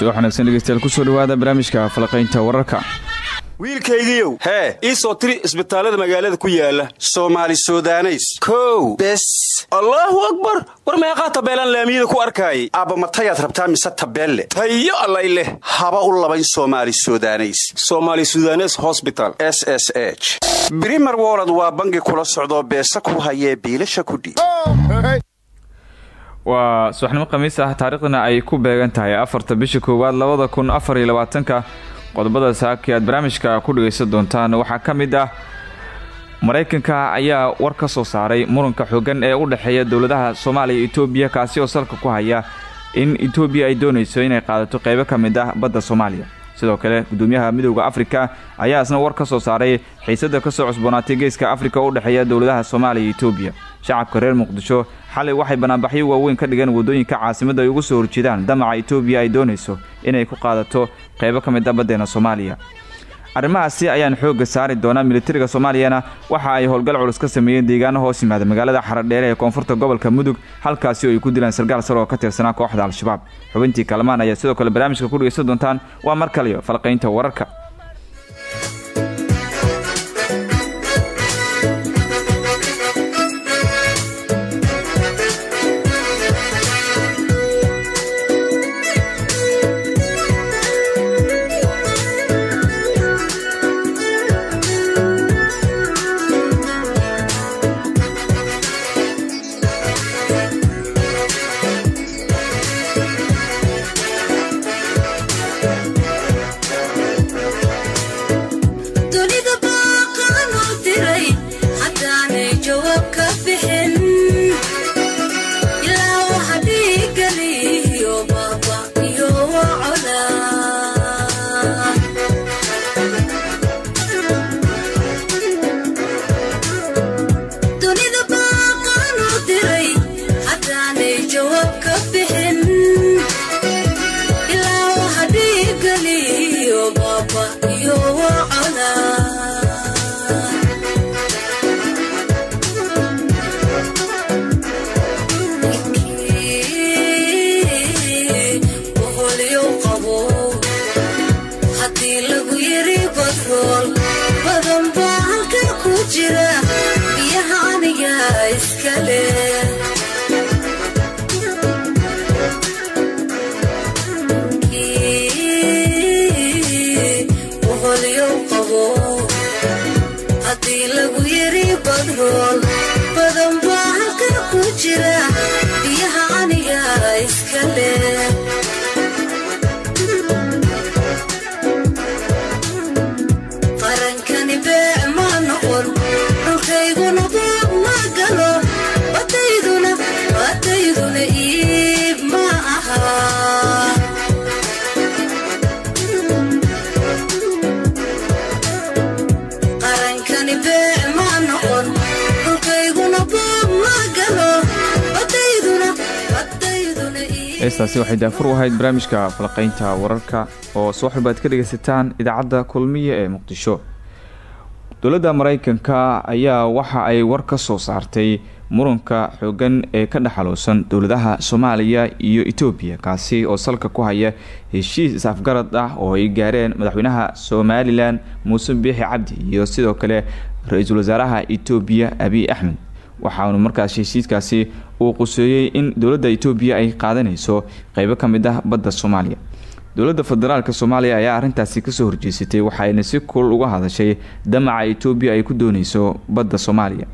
subax wanaagsan dhegeystayaal ku soo dhawaada barnaamijka falaqaynta wararka. Wiilkaygiiow hee ii soo tiri isbitaallada magaalada ku yaalla soomaali sudaneys. Kow. Bes. Allaahu akbar! War meeqaa tabeelaan laamiyada ku arkaayay aabba matayaad rabtaa mise tabeelle? Tayo allay leh. Haba u labayn soomaali sudaneys. Somaali sudanes hosbital s s h. Brimer wolod waa bangi kula socdoo beesa ku hayee biilasha kudhiib waa subaxnimo khamiis ah taariikhdana ay ku beegan tahay afarta bisha koowaad labada kun afar labaatanka. Qodobada saaki aad barnaamijka ku dhegaysan doontaan waxaa ka mid ah maraykanka ayaa war ka soo saaray muranka xoogan ee u dhexeeya dowladaha soomaaliya iyo etoobiya kaasi oo salka ku haya in etoobiya ay doonayso inay qaadato qeybo ka mid ah badda soomaaliya sidoo kale gudoomiyaha midooda afrika ayaa isna war ka soo saaray xiisada ka soo cusboonaatay geeska afrika u dhexeeya dowladaha soomaaliya iyo etoobiya shacabka reer muqdisho xalay waxay banaanbaxyo waaweyn ka dhigeen waddooyinka caasimadda ay ugu soo horjeedaan. Damaca etoobiya ay doonayso inay ku qaadato qeybo ka mid a baddeena soomaaliya arrimahaasi ayaan xoogga saari doonaa militariga soomaaliyana. Waxa ay howlgal culus ka sameeyeen deegaano hoos yimaada magaalada xaradheere ee koonfurta gobolka mudug. Halkaasi oo ay ku dilaan sarkaal sar oo ka tirsanaa kooxda al-shabaab. Xubintii kalamaan ayaa sidoo kale barnaamijka ku dhegaysan doontaan. Waa mar kaliyo falqaynta wararka nool badan baa halkan ku jira biyaha iskale heestaasi waxay daafur u ahayd barnaamijka falaqaynta wararka oo subax walba ka dhegaysataan idaacadda kulmiya ee muqdisho. Dowladda maraykanka ayaa waxa ay war ka soo saartay muranka xoogan ee ka dhexaloosan dowladaha soomaaliya iyo etoobiya kaasi oo salka ku haya heshiis is-afgarad ah oo ay gaareen madaxweynaha somalilan muuse biixi cabdi iyo sidoo kale ra'iisul wasaaraha etoobiya abiy axmed waxaanu markaas heshiiskaasi uu quseeyey in dowladda etoobiya ay qaadanayso qeybo ka mid ah badda soomaaliya. Dowladda federaalk soomaaliya ayaa arrintaasi ka soo horjeesatay waxayna si kul uga hadashay damaca etoobiya ay ku dooneyso badda soomaaliya.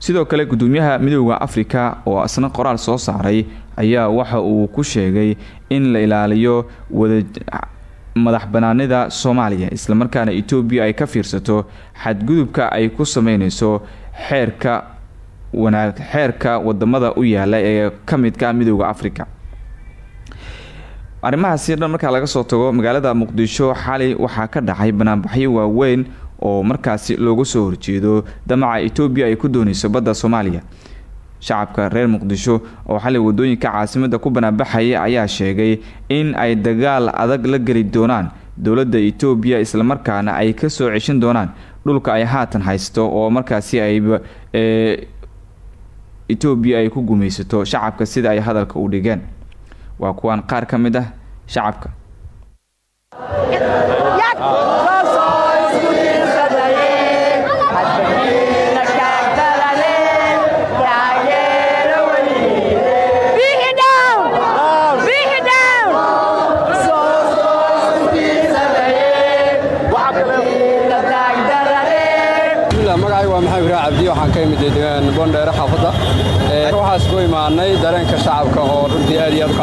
Sidoo kale gudoomiyaha midooda afrika oo isna qoraal soo saaray ayaa waxa uu ku sheegay in la ilaaliyo wada madax banaanida soomaaliya islamarkaana etoobiya ay ka fiirsato xadgudubka ay ku sameyneyso xeerka wanaag xeerka waddamada u yaalla ee ka midka midooda africa arrimahaasi dhan laga soo tago magaalada muqdisho xali waxaa ka dhacay banaanbaxyo waaweyn oo markaasi looga soo horjeedo damaca etoobiya ay ku dooneyso badda soomaaliya. Shacabka reer muqdisho oo xalay waddooyinka caasimada ku banaanbaxaya ayaa sheegay in ay dagaal adag la geli doonaan. Dowladda etoobiya islamarkaana ay ka soo ceshan doonaan. Dhulka ay haatan haysto oo markaasi ay etoobiya ay ku gumaysato shacabka sida ay hadalka u dhigeen. Waa kuwaan qaar ka mid ah shacabka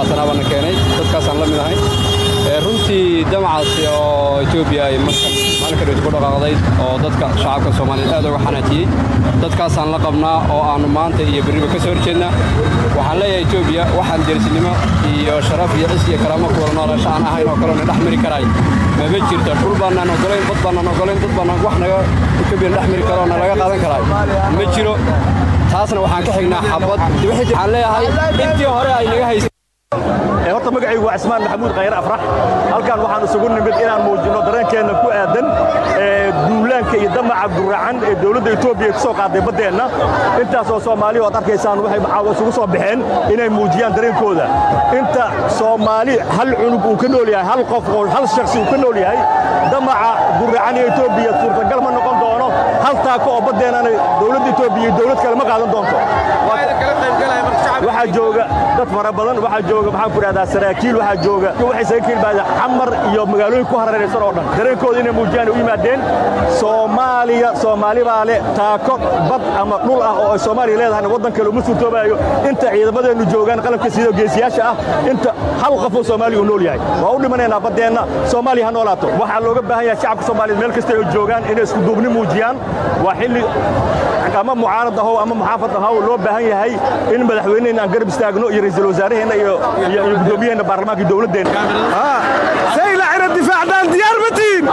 runtii aad iyo aad u kacsanaabaa na keenay dadkaasaan la mid ahay. Runtii damacaasi oo etoobiya ay maalinka dheed ku dhaqaaqday oo dadka shacabka soomaaliyeed aad uga xanaajiyey. Dadkaasaan la qabnaa oo aannu maanta iyo berriba ka soo horjeednaa waxaan leeyahay etoobiya waxaan dersinimo iyo sharaf iyo cis iyo karaamo ku wada noolasho aan ahayn oo kaleo na dhex mari karaay. Mama jirto dhul baannaan ogolayn bad baannaan ogolayn dad baannaan wax naga etoobiya dhex mari karo na qaadan karaay. Ma jiro. Taasna waxaan ka xignaa xabad. Waxaan leeyahay intii hore ay naga haysay horta magacaygu waa cismaan maxamuud khayre afrax. Halkan waxaan isugu nimid inaan muujinno dareenkeenna ku aadan duulaanka iyo damaca guracan ee dowladda etoobiya ku soo qaaday baddeenna. Intaasoo soomaali oad arkaysaan waxay caawa isugu soo baxeen inay muujiyaan dareenkooda. Inta soomaali hal cunug uu ka nool yahay hal qof oo hal shakhsi uu ka nool yahay damaca guracan ee etoobiya suurtagal ma noqon doono. Hal taako oo baddeennana dowladda etoobiya iyo dowlad kale ma qaadan doonto waxaa jooga dad fara badan waxaa jooga maxaan ku idhahdaa saraakiil waxaa jooga. Waxay saga kelmaada xamar iyo magaalooyin ku hareeraysan oo dhan. Dareenkooda inay muujiyaan u yimaadeen soomaaliya soomaali baa leh taako bad ama dhul ah oo ay soomaaliya leedahayna waddan kale uma suurtoobaayo inta ciidamadeennu joogaan qalabka sidoo geesiyaasha ah inta hal qof oo soomaaliya uu nool yahay. Waa u dhimanaynaa baddeenna soomaaliya ha noolaato. Waxaa looga baahan yahay shacabka soomaaliyeed meel kasta ay joogaan inay isku duubni muujiyaan. Waa xilli ama mucaarad ahow ama muxaafad ahow loo baahan yahay in madaxweyneheenna aan garab istaagno iyo ra'iisul wasaaraheenna iyo gudoomiyaheenna baarlamaanka iyo dowladdeenna saylacina difaacdaan diyaar ma tihiin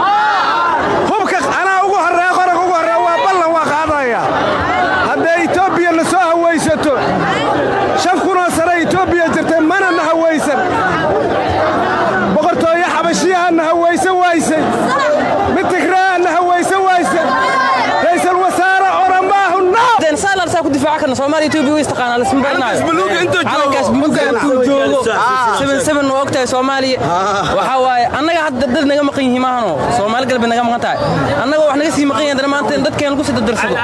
hubka anaa ugu horreeya qorag ugu horreeya waa ballan waa qaadaya. Hadday etoobiya na soo hawaysato shan kunoo etoobiya jirtay mana na hawaysan. Boqortooyo xabashiyaha na hawaysan waysay. Mid tigraaha na hawaysan waysay ra'iisul wasaare oramaahu ku difaaca karna Soomaaliya Ethiopia way istaqaanaa la ismabarnaayo buluuga intuu joogo seven seven oo ogtahay Soomaaliya waxa waaye annaga hadda dad naga maqan yihiin maahano Soomaali galbeed naga maqan tahay annaga wax naga sii maqan yahay maanta dadkeen ku sii dadarsado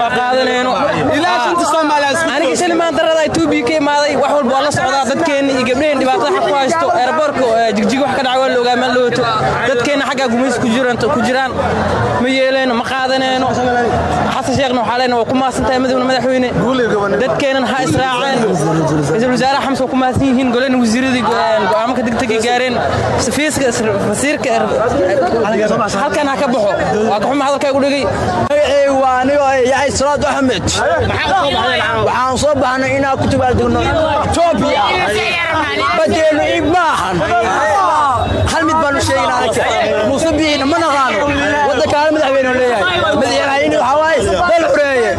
ma qaadanayno ilaashinta Soomaaliya aniga shalay maanta darada Ethiopia ka imaaday wax walba waa la socdaa dadkeen iyo gabdheen dhibaatada xaq ku haysto airportka jigjig wax ka dhacay waa la ogaa meel looto dadkeen xagga gumays ku jiraan ku jiraan ma yeeleen ma qaadanayno xasan sheekhna waxa leenahay waa ku maasantahay madaxweyne madaxweyne. Dadkeenan ha israaceen. Ra'iisul wasaare xamsa ku maasan yihiin goleen wasiiradii go'aamo ka degdeg gaareen. Safiiska wasiirka halkan ha ka baxo. Waa ka xuma hadalka ugu dhigay waa anigoo yahay salaad axmed. Waxaan soo baxnay inaan ku tubaaldegno etoobiya badeenu ib maahan hal mid baanu sheegnaa muuse bixiina ma naqaano. Waddankaana madaxweyne leeyahay madaxweyne waxaa waaye dal xureeye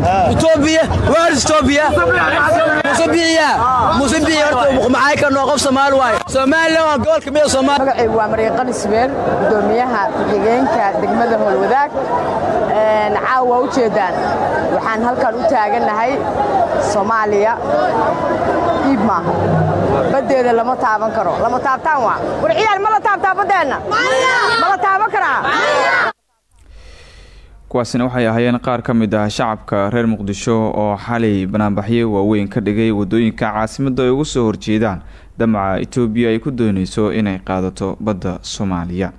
maateen etoobiya waar etoobiya muuse bixiya horta maxay ka noo qof soomaali waaye soomaaliland waa gobolka mida soomaali magacaygu waa mariiqan isbeel gudoomiyaha ku-xigeenka degmada howlwadaag caawa u jeedaan. Waxaan halkan u taagannahay soomaaliya. Iib maaha. Baddeeda lama taaban karo. Lama taabtaan waa? War ciyaal ma la taabtaa baddeenna ma la taaban karaa kuwaasina waxay ahaayeen qaar ka mid ah shacabka reer muqdisho oo xalay banaanbaxyo waaweyn ka dhigay waddooyinka caasimadda ay ugu soo horjeedaan. Damaca etoobiya ay ku dooneyso inay qaadato badda soomaaliya.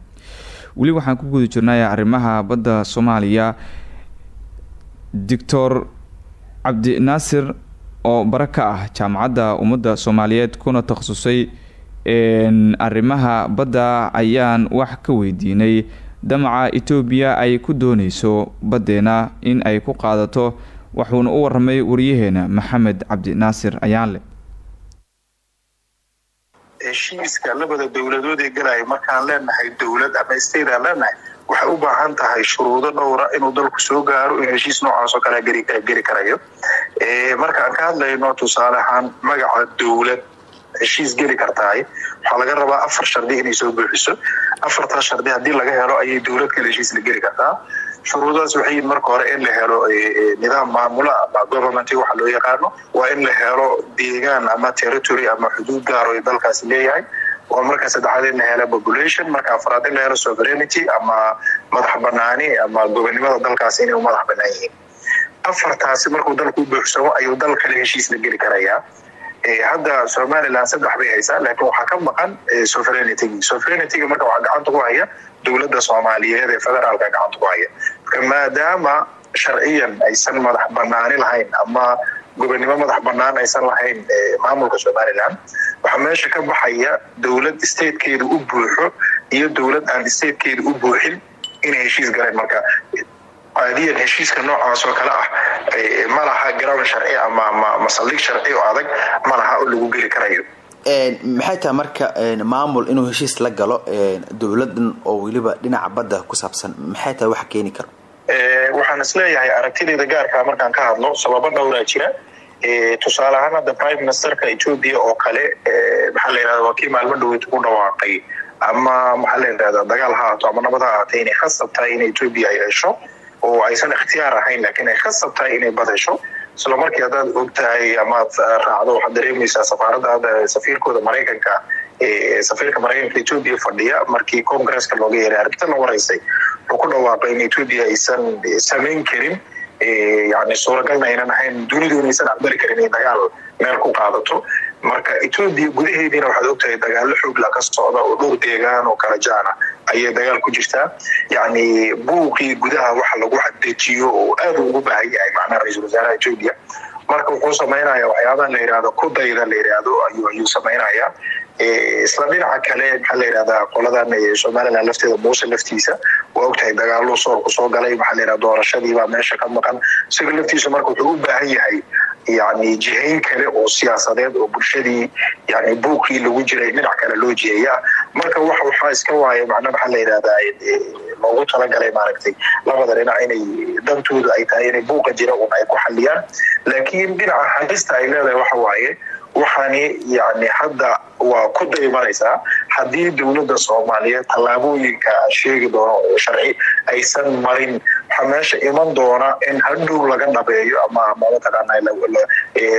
Weli waxaan ku guda jirnay arrimaha badda soomaaliya. Doctor cabdinaasir oo bara ka ah jaamacadda ummadda soomaaliyeed kuna takhasusay arrimaha badda ayaan wax ka weydiinay damaca etoobiya ay ku dooneyso baddeena in ay ku qaadato wuxuuna u waramay wariyaheena maxamed cabdinaasir ayaanle. Heshiiska labada dowladood ee galaya markaan leenahay dowlad ama state aan leenahay waxay u baahan tahay shuruudo dhowra inuu dalku soo gaaro in heshiis noocaas oo kale geli karayo. Markaan ka hadlayno tusaale ahaan magaca dowlad heshiis geli kartahay waxaa laga rabaa afar shardi inay soo buuxiso. Afartaas shardi haddii laga helo ayay dowlad kale heshiis la geli kartaa. Shuruudaas waxay marka hore in la helo nidaam maamula ama government waxa loo yaqaano waa in la helo deegaan ama territory ama xuduud gaar oo dalkaasi leeyahay. Waa marka saddexaad in la helo population marka afraad in la helo sovereignty ama madax banaani ama gobonimada dalkaasi inay u madax banaan yihiin afartaasi markuu dalku buuxsamo ayuu dal kale heshiis la geli karayaa hadda somalilan saddex bay haysaa laakiin waxaa ka maqan sovereignitygii sovereigntyga marka waxaa gacanta ku haya dowladda soomaaliyeed ee federaalka gacanta ku haya. Marka maadaama sharciyan aysan madax banaani lahayn ama gobonimo madax banaan aysan lahayn maamulka somalilan waxaa meesha ka baxaya dowlad statekeedu u buuxo iyo dowlad aan statekeedu u buuxin inay heshiis galeen. Marka caadiyan heshiiska noocaas oo kale ah ma laha garown sharci ama masaldhig sharci oo adag ma laha oo lagu geli karayo. Maxay tahay marka maamul inuu heshiis la galo dowladan oo weliba dhinaca badda ku saabsan maxay tahay waxa keeni karo? Waxaan is leeyahay aragtidayda gaarkaa markaan ka hadlo sababo dhowraa jira. Tusaale ahaan hadda prime ministerka ethoobia oo kale maxaa la yidhahda waa kii maalmo dhaweyd ku dhawaaqay ama maxaa la yidhahda dagaal ha haato ama nabad ha ahaatay inay khasab tahay in ethoobia ay hesho oo aysan ikhtiyaar ahayn laakiin ay khasab tahay inay bad hesho isla markii haddaad og tahay amaad raacdo waxaad dareemaysaa safaaradda hadda safiirkooda maraykanka safiirka maraykanka ethoobia fadhiya. Markii congresska looga yeeray arrintan la waraysay. Wuxuu ku dhawaaqay in ethoobia aysan samayn karin. Yani suuragalna aynan ahayn dunidu inaysan aqbali karin inay dagaal meel ku qaadato marka ethoobia gudaheediina waxaad ogtahay dagaalo xoogla ka socda oo dhowr deegaan oo kala jaana ayay dagaal ku jirtaa yani buuqii gudaha waxa lagu xadejiyo oo aad ugu baahan yahay macnaha ra'iisul wasaaraha ethoobia marka wuxuu samaynaya waxyaabaha la yidhahdo kudayda la yidhaahdo ayuu samaynaya isla dhinaca kale maxaa la yidhahdaa qoladan somalilan lafteeda muuse laftiisa waa ogtahay dagaalo soorku soo galay. Maxaa la yidhahda doorashadiibaa meesha ka maqan. Isaga laftiisa marka wuxuu u baahan yahay yani jihayn kale oo siyaasadeed oo bulshadii yani buuqii lagu jiray dhinac kale loo jiheeya marka wax waxaa iska waaya macna maxaa la yidhahdaa loogu talagalay maaragtay labada dhinac inay dantoodu ay tahay inay buuqa jira un ay ku xaliyaan laakiin dhinaca halista ay leedahay waxa waaye waxaani yani hadda waa ku daymanaysaa haddii dowladda soomaaliyeed tallaabooyinka sheegi doono oo sharci aysan marin waxaa meesha iman doona in hadhow laga dhabeeyo ama ama mataqaana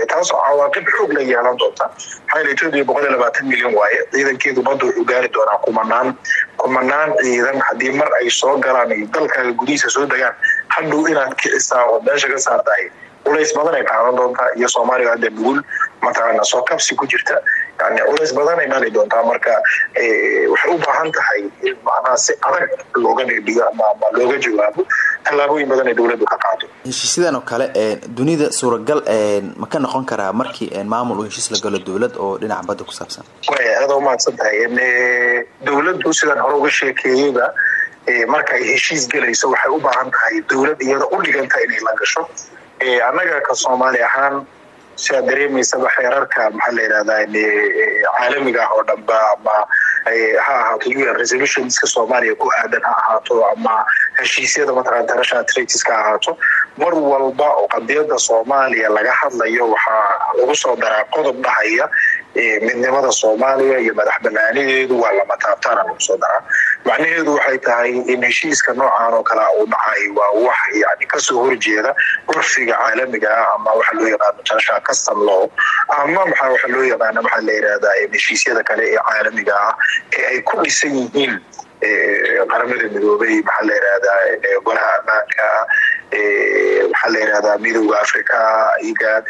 taasoo cawaaqib xoog la yeelan doonta. Iyo milyan waaye ciidankeedu badda wuxuu gaari doonaa kumanaan. Kumanaan ciidan haddii mar ay soo galaan ay dalkaaga gudihiisa soo degaan hadhow inaad kicisaa oo meesha ka saartahay. Culays badan ay qaadan doontaa iyo soomaaliya hadda nugul mataqaana soo kabsi ku jirta yani culays badan ay dhali doontaa marka waxay u baahan tahay in macnaha si adag looga dhigdhigo ama ama looga jawaabo tallaabooyin badan ay dowladdu ka qaado heshiisyadan oo kale dunida suuragal ma ka noqon karaa markii maamul uu heshiis la galo dowlad oo dhinaca badda ku saabsan way aada umahadsan tahay dowladdu sidaan hore uga sheekeeyeyba marka ay heshiis gelayso waxay u baahan tahay dowlad iyada u dhiganta inay la gasho annaga ka soomaali ahaan siaad dareemaysaba xeerarka maxaa la yidhahdaa caalamiga ah oo dhanba ama ha ahaato u n resolutionska soomaaliya ku aadan ha ahaato ama heshiisyada mataqana international treaties ka ahaato. Mar walba oo qadiyada soomaaliya laga hadlayo waxaa lagu soo daraa qodob dhahaya midnimada soomaaliya iyo madax banaanideedu waa lama taabtaana lagu soo daraa macnaheedu waxay tahay in heshiiska noocan oo kale uu dhacay waa wax yani ka soo horjeeda curfiga caalamiga ah ama waxa loo yaqaano international custom law ama maxaa waxa loo yaqaano maxaa la yidhahdaa heshiisyada kale ee caalamiga ah ee ay ku dhisan yihiin qaramada midoobay maxaa la yidhahdaa golaha ammaanka maxaa la yidhahdaa midooda africa igaad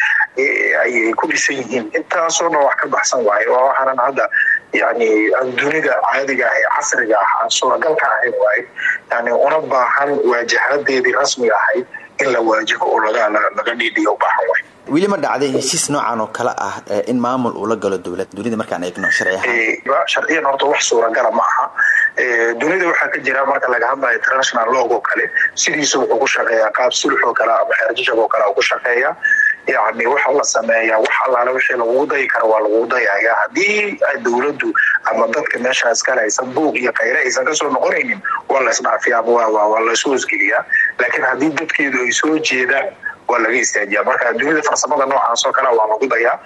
ayay ku dhisan yihiin. Intaasoo dhan wax ka baxsan waayo waa waxaanan hadda yani dunida caadiga ah ee casriga ah aan suuragal ka ahayn waayo yani una baahan waajahadeedii rasmiga ahayd in la waajaho oo laga dhiidhiyo u baahan waay weli ma dhacday heshiis noocan oo kale ah in maamul uu la galo dowlad. Dunida markaan eegno sharciyan horta wax suuragala ma aha. Dunida waxaa ka jira marka laga hadlayo international log oo kale sidiisa wuxuu ku shaqeeyaa qaab sulux oo kale ama xeerjajab oo kale ku shaqeeya yani waxa la sameeyaa wax allaale wixii lagugu dayi kara waa lagugu dayaya haddii dowladdu ama dadka meeshaas kale aysan buuq iyo kayre aysan ka soo noqonaynin waa la isdhaafiya ama waa laysu hosgeliyaa laakiin haddii dadkeedu ay soo jeedaan waa laga istaajiya marka dunida farsamada noocaas oo kale waa lagu dayaa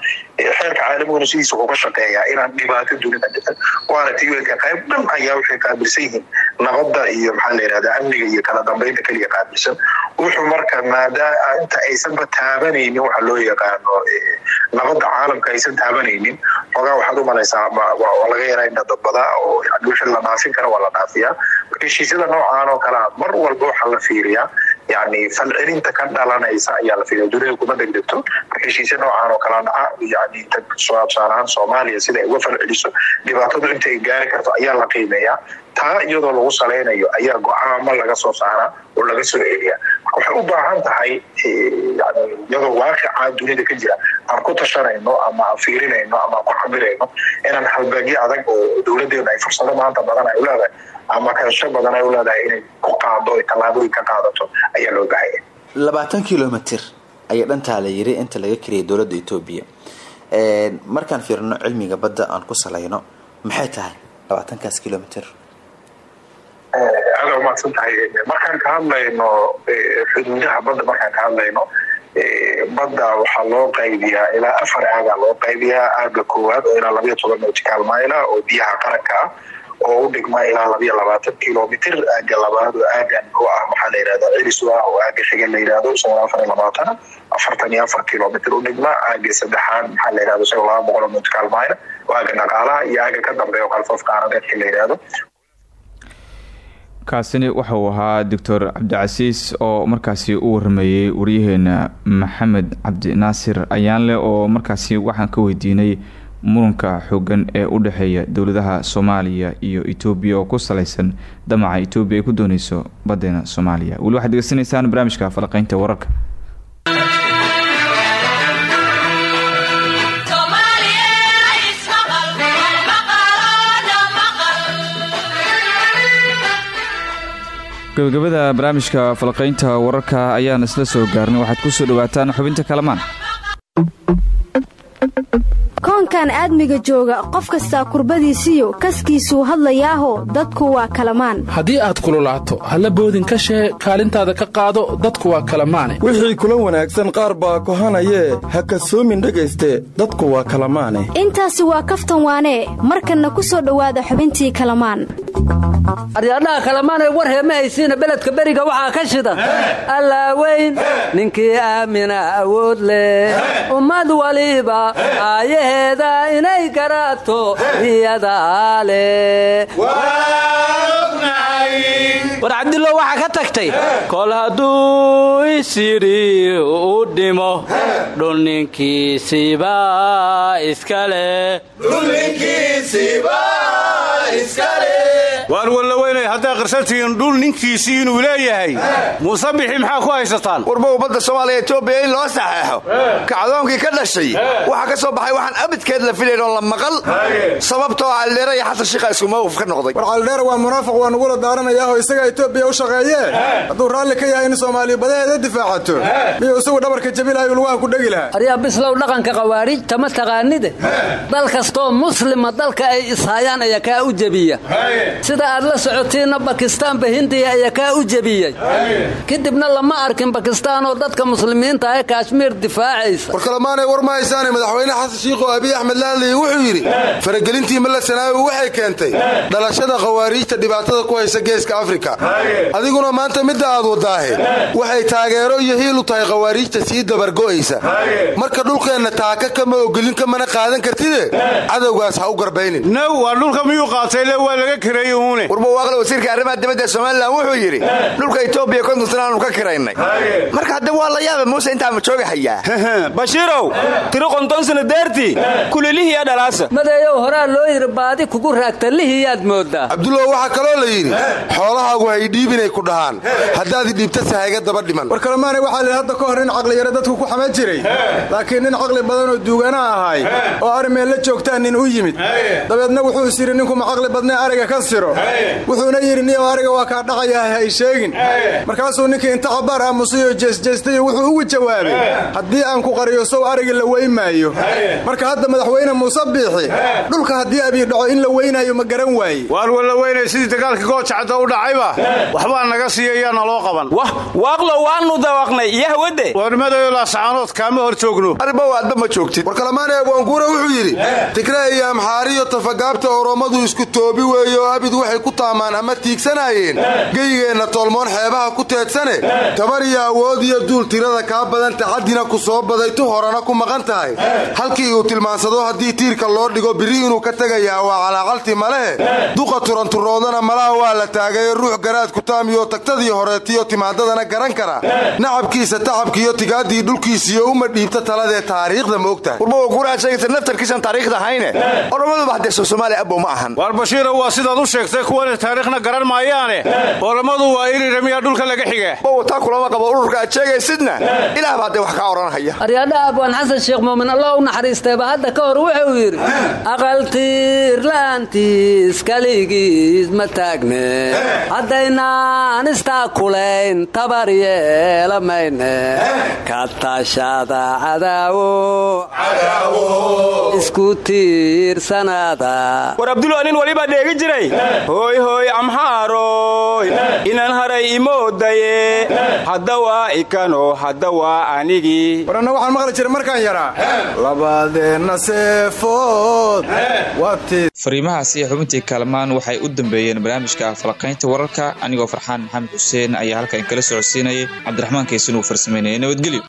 xeerka caalamiguna sidiisa wuxuu ka shaqeeyaa inaan dhibaato dunida dhitan waana tiweelka qayb dhan ayaa waxay qaabilsan yihiin nabadda iyo maxaa la yidhahdaa amniga iyo kala dambeynta keliya qaabilsan. Wuxuu marka maadaa inta aysanba taabanaynin waxa loo yaqaano nabadda caalamka aysan taabanaynin. Xoogaa waxaad u malaysaa waa laga yaraa indhadabadaa oo wixii la dhaafin kara waa la dhaafiyaa. Heshiisyada noocaan oo kalea mar walba waxaa la fiiriyaa yani falcelinta ka dhalanaysa ayaa la fiiriya dunida kuma marka heshiisya noocaan oo kalea dhaca yani tusaale ahaan soomaaliya sida ay uga falceliso dhibaatadu inta ay gaari karto ayaa la qiimeeyaa. Taa iyadoo lagu salaynayo ayaa go'aamo laga soo saaraa oo laga soo celiya waxay u baahan tahay yani iyadoo waaqicaa dunida ka jira aan ku tashanayno ama aan fiirinayno ama aan ku cabirayno inaan halbaagyo adag oo dowladeena ay fursado maanta badan ay u leedahay ama kansho badan ay u leedahay inay ku qaado o tallaabooyin ka qaadato ayaa loo baahaya labaatan kilomitr ayaa dhantaa la yiri inta laga keliyay dowladda etoobiya markaan fiirino cilmiga badda aan ku salayno maxay tahay labaatankaas kilomitr aada umahadsan tahay markaan ka hadlayno xuduudaha badda markaan ka hadlayno badda waxaa loo qaybiyaa ilaa afar aagaa loo qaybiyaa aaga koowaad oo ilaa labayo toban nautical mila oo biyaha qaranka ah oo u dhigma ilaa labayo labaatan kilomitr aaga labaad oo aagan oo ah waxaa la yihahda cilis ah oo aaga xiga la yihahdo isagoo afar iyo labaatan. Afartan iyo afar kilomitr u dhigma aaga saddexaad maxaa la yihahdo isagoo laba boqol oo nautical mila oo aaga dhaqaalaha iyo aaga ka dambeeya oo kalfoof qaaradeedka la yihahdo kaasini waxa uu ahaa doctor cabdicasiis oo markaasi u warameeyey waryaheena maxamed cabdi naasir ayaanle oo markaasi waxaan ka weydiinay muranka xoogan ee u dhexeeya dowladaha soomaaliya iyo etoobiya oo ku saleysan damaca etoobiya ay ku dooneyso badeena soomaaliya. Weli waxaad degeysanaysaan barnaamijka falaqeynta wararka gabagabada barnaamijka falaqeynta wararka ayaan isla soo gaarnay. Waxaad ku soo dhawaataan xubinta kalamaan koonkan aadmiga jooga qof kastaa kurbadiisiyo kaskiisuu hadlayaaho dadku waa kalamaan. Haddii aad kululaato halla boodin ka shee kaalintaada ka qaado dadku waa kalamaane. Wixii kula wanaagsan qaar baa kohanayee ha kasoomin dhegayste dadku waa kalamaane. Intaasi waa kaftan waanee markanna ku soo dhowaada xubintii kalamaan. Aryaadhaha kalamaanay war heema haysiina beledka beriga waxaa ka shida. Allaaweyn ninkii aamina awood leh. Ummad waliba aayaheeda inay garaato iyadaa leh war cabdillow waxaa ka tagtay kol hadduu isyidhi u dhimo. Dhul ninkiisiba waan wallaweynay hadday qarsantihiin dhul ninkiisii inuu leeyahay muuse bixi maxaa ku haysataan? Warbow badda soomaaliya etoobiya in loo saxeexo. Kacdoonkii ka dhashay. Waxaa ka soo baxay waxaan abidkeed la filayn oo la maqal. Sababtoo caldheera iyo xasan shiikha isku mawqif ka noqday. War caldheera waa munaafiq waa nugula daaranayaahoo isagaa etoobiya u shaqeeyee. Hadduu raalli ka yahay in soomaaliya badaheeda difaacato. Miyuu isagu dhabarka jabilahayu lugaha ku dhegi lahaa? Aryaa bislow dhaqanka khawaariijta ma taqaanide dal kastoo muslima dalka ay ishayaan ayaa kaa u jebiya sida aad la socotiinna bakistaanba hindiya ayaa kaa u jebiyey. Kadibna lama arkin bakistaanoo dadka muslimiinta ee kaashmiir difaacaysa. War kalemaanay war ma haysaane madaxweyne xasan shiikho abiy axmed laadley wuxuu yidhi faragelintii malla sanaawi waxay keentay. Dhalashada khawaariijta dhibaatada ku haysa geeska afrika. Adiguna maanta midda aad wadaahe. Waxay taageero iyo hiil u tahay khawaariijta sii dabargo'aysa marka dhulkeenna taaka kama ogolin kamana qaadan kartide? Cadowgaas ha u garbaynin warbawaaqle wasiirka arrimaha dibadda ee somalilan wuxuu yidhi dhulka etoobiya konton sana aanu ka kiraynay. Marka hadda waa la yaaba muuse intaa ma jooga hayaa? Bashiirow tiro qonton sana daartii kulilihiya dhalaasa. Madeeyow horaa loo yidhi baadi kugu raagta lihiyaad mooddaa. Cabdulla waxaa kaloo la yidhi xoolahaagu hay dhiibinay ku dhahaan. Haddaad idhiibta sahayga daba dhiman. War kalemaanay waxaa la hadda ka hor nin caqliyaro dadku ku xaman jiray. Laakiin nin caqli badan oo duugana ahay oo armeen la joogtaan nin u yimid. Dabeedna wuxuu is yidhi ninkuma caqli badnee ariga ka siro wuxuuna yidhi niyow ariga waa kaa dhaqayaa hay sheegin. Markaasuu ninkii inta cabaar aamusayoo jeesjeestayo wuxuu ugu jawaabay haddii aan ku qariyo sow arigi la weymaayo marka hadda madaxweyne muuse biixi dhulka haddii abii dhaco in la weynaayo ma garan waaye. Waan wallaweynay sidii dagaalkii goojacadda u dhacayba waxbaa naga siiyayaana loo qaban. Waaqlo waanu dawaqnay iyo hawade warnimadeeyo laasacaanood kaama hor joogno. Arriba waadba ma joogtid. War kalamaane abwaanguura wuxuu yidhi tigree iyo amxaariyo tafagaabta oromadu isku toobi weeye oo abid waxay ku taamaan ama tiigsanaayeen. Geyigeenna toolmoon xeebaha ku teedsane. Tabar iyo awood iyo duul tirada kaa badan taxadina ku soo baday tu horena ku maqan tahay. Halkii uu tilmaansado haddii tiirka loo dhigo biri inuu ka tegayaa waa calaaqalti malehe duqa turanturoodana malaha waa la taagaye ruux garaad kutaamiyo tagtadii horeetiyo timaadadana garan kara. Nacabkiisa tacabkiiyo tigaadii dhulkiisiyo uma dhiibta taladee taariikhda ma ogtahay. Waar bashiiro waa sidaad u sheegtay kuwana taariikhna garan maayaane. Orommadu waa iri ramiyaa dhulka laga xiga bow taa kulama qabo ururka aad sheegaysidna ilaah baa haddee wax kaa odhanhaya aryaadhaha abwaan xasan sheekh muumin allah u naxariisteeba hadda ka hor wuxuu yidhi aqaltiir la'aantiis kaligiis ma taagne. Haddaynaan istaa kulayn tabar yeela mayne ka tashada cadaawo isku tiirsanaada war abdulo nin walibaa dheegi jiray hooy hooy amxaaroy inaan haray imoodaye hadda waa ikano hadda waa anigii waranna waxaan maqli jiray markaan yaraa labadeenna seefood. Fariimahaasi xubintii kaalmaan waxay u dambeeyeen barnaamijka falaqaynta wararka. Anigoo farxaan maxamed xuseen ayaa halkan kala socodsiinayay. Cabdiraxmaan kaysan uu farsamaynaya nabadgelyo